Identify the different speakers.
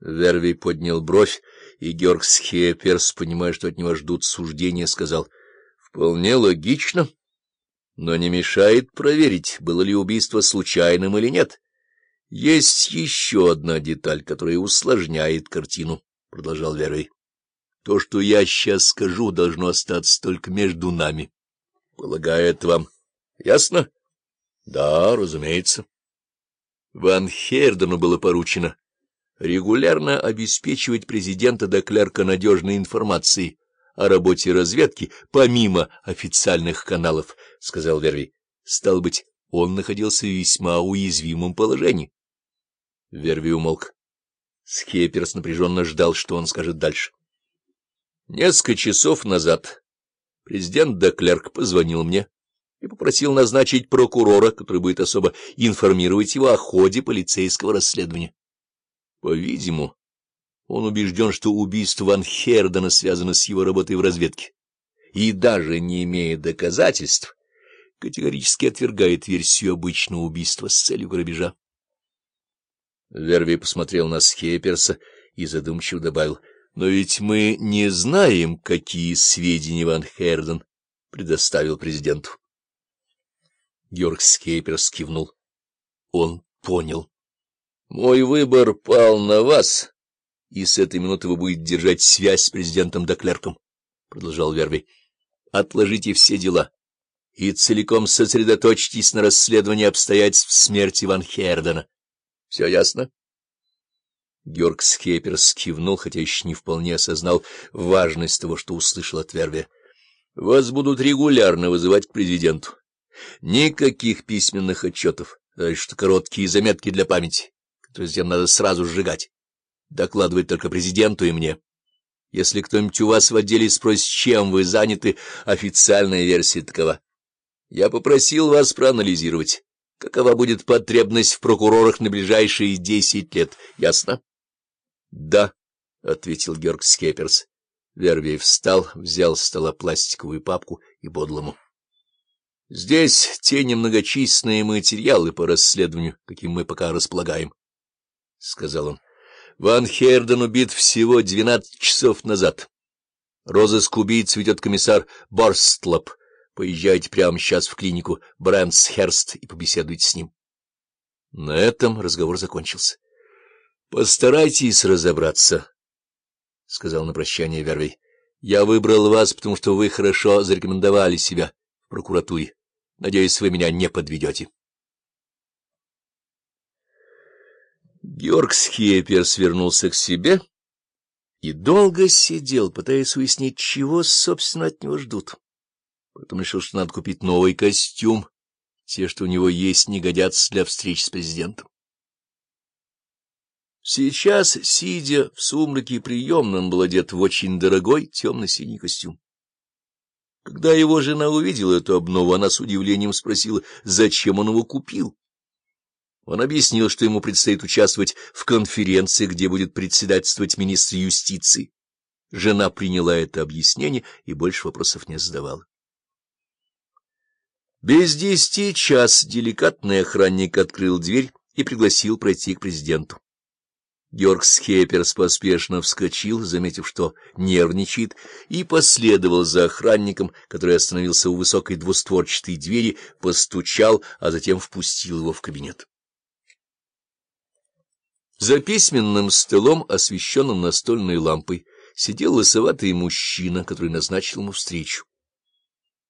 Speaker 1: Верви поднял бровь, и Георг Схеперс, понимая, что от него ждут суждения, сказал, — Вполне логично, но не мешает проверить, было ли убийство случайным или нет. Есть еще одна деталь, которая усложняет картину, — продолжал Верви. То, что я сейчас скажу, должно остаться только между нами. Полагаю, это вам ясно? Да, разумеется. Ван Хердену было поручено регулярно обеспечивать президента до клерка надежной информацией о работе разведки, помимо официальных каналов, — сказал Верви. Стал быть, он находился в весьма уязвимом положении. Верви умолк. Скеперс напряженно ждал, что он скажет дальше. Несколько часов назад президент Деклерк позвонил мне и попросил назначить прокурора, который будет особо информировать его о ходе полицейского расследования. По-видимому, он убежден, что убийство Ван Хердена связано с его работой в разведке, и даже не имея доказательств, категорически отвергает версию обычного убийства с целью грабежа. Верви посмотрел на Схеперса и задумчиво добавил, «Но ведь мы не знаем, какие сведения Ван Херден предоставил президенту». Георг Скейперс кивнул. Он понял. Мой выбор пал на вас, и с этой минуты вы будете держать связь с президентом Доклерком, — продолжал Верви. — Отложите все дела и целиком сосредоточьтесь на расследовании обстоятельств смерти Ван Хердена. Все ясно? Георг Скеперс кивнул, хотя еще не вполне осознал важность того, что услышал от Верви. — Вас будут регулярно вызывать к президенту. Никаких письменных отчетов, даже что короткие заметки для памяти то надо сразу сжигать. Докладывать только президенту и мне. Если кто-нибудь у вас в отделе спросит, чем вы заняты, официальная версия такова. Я попросил вас проанализировать, какова будет потребность в прокурорах на ближайшие десять лет. Ясно? — Да, — ответил Георг Скеперс. Вербей встал, взял с стола пластиковую папку и подлому. — Здесь те немногочисленные материалы по расследованию, каким мы пока располагаем. — сказал он. — Ван Херден убит всего двенадцать часов назад. Розыск убийц ведет комиссар Борстлоп. Поезжайте прямо сейчас в клинику Брэнсхерст и побеседуйте с ним. На этом разговор закончился. — Постарайтесь разобраться, — сказал на прощание Вервей. — Я выбрал вас, потому что вы хорошо зарекомендовали себя в прокуратуре. Надеюсь, вы меня не подведете. Георг Схепер свернулся к себе и долго сидел, пытаясь уяснить, чего, собственно, от него ждут. Потом решил, что надо купить новый костюм. Те, что у него есть, не годятся для встреч с президентом. Сейчас, сидя в сумраке приемном, был одет в очень дорогой темно-синий костюм. Когда его жена увидела эту обнову, она с удивлением спросила, зачем он его купил. Он объяснил, что ему предстоит участвовать в конференции, где будет председательствовать министр юстиции. Жена приняла это объяснение и больше вопросов не задавала. Без десяти час деликатный охранник открыл дверь и пригласил пройти к президенту. Георг Схеперс поспешно вскочил, заметив, что нервничает, и последовал за охранником, который остановился у высокой двустворчатой двери, постучал, а затем впустил его в кабинет. За письменным столом, освещенным настольной лампой, сидел лысоватый мужчина, который назначил ему встречу.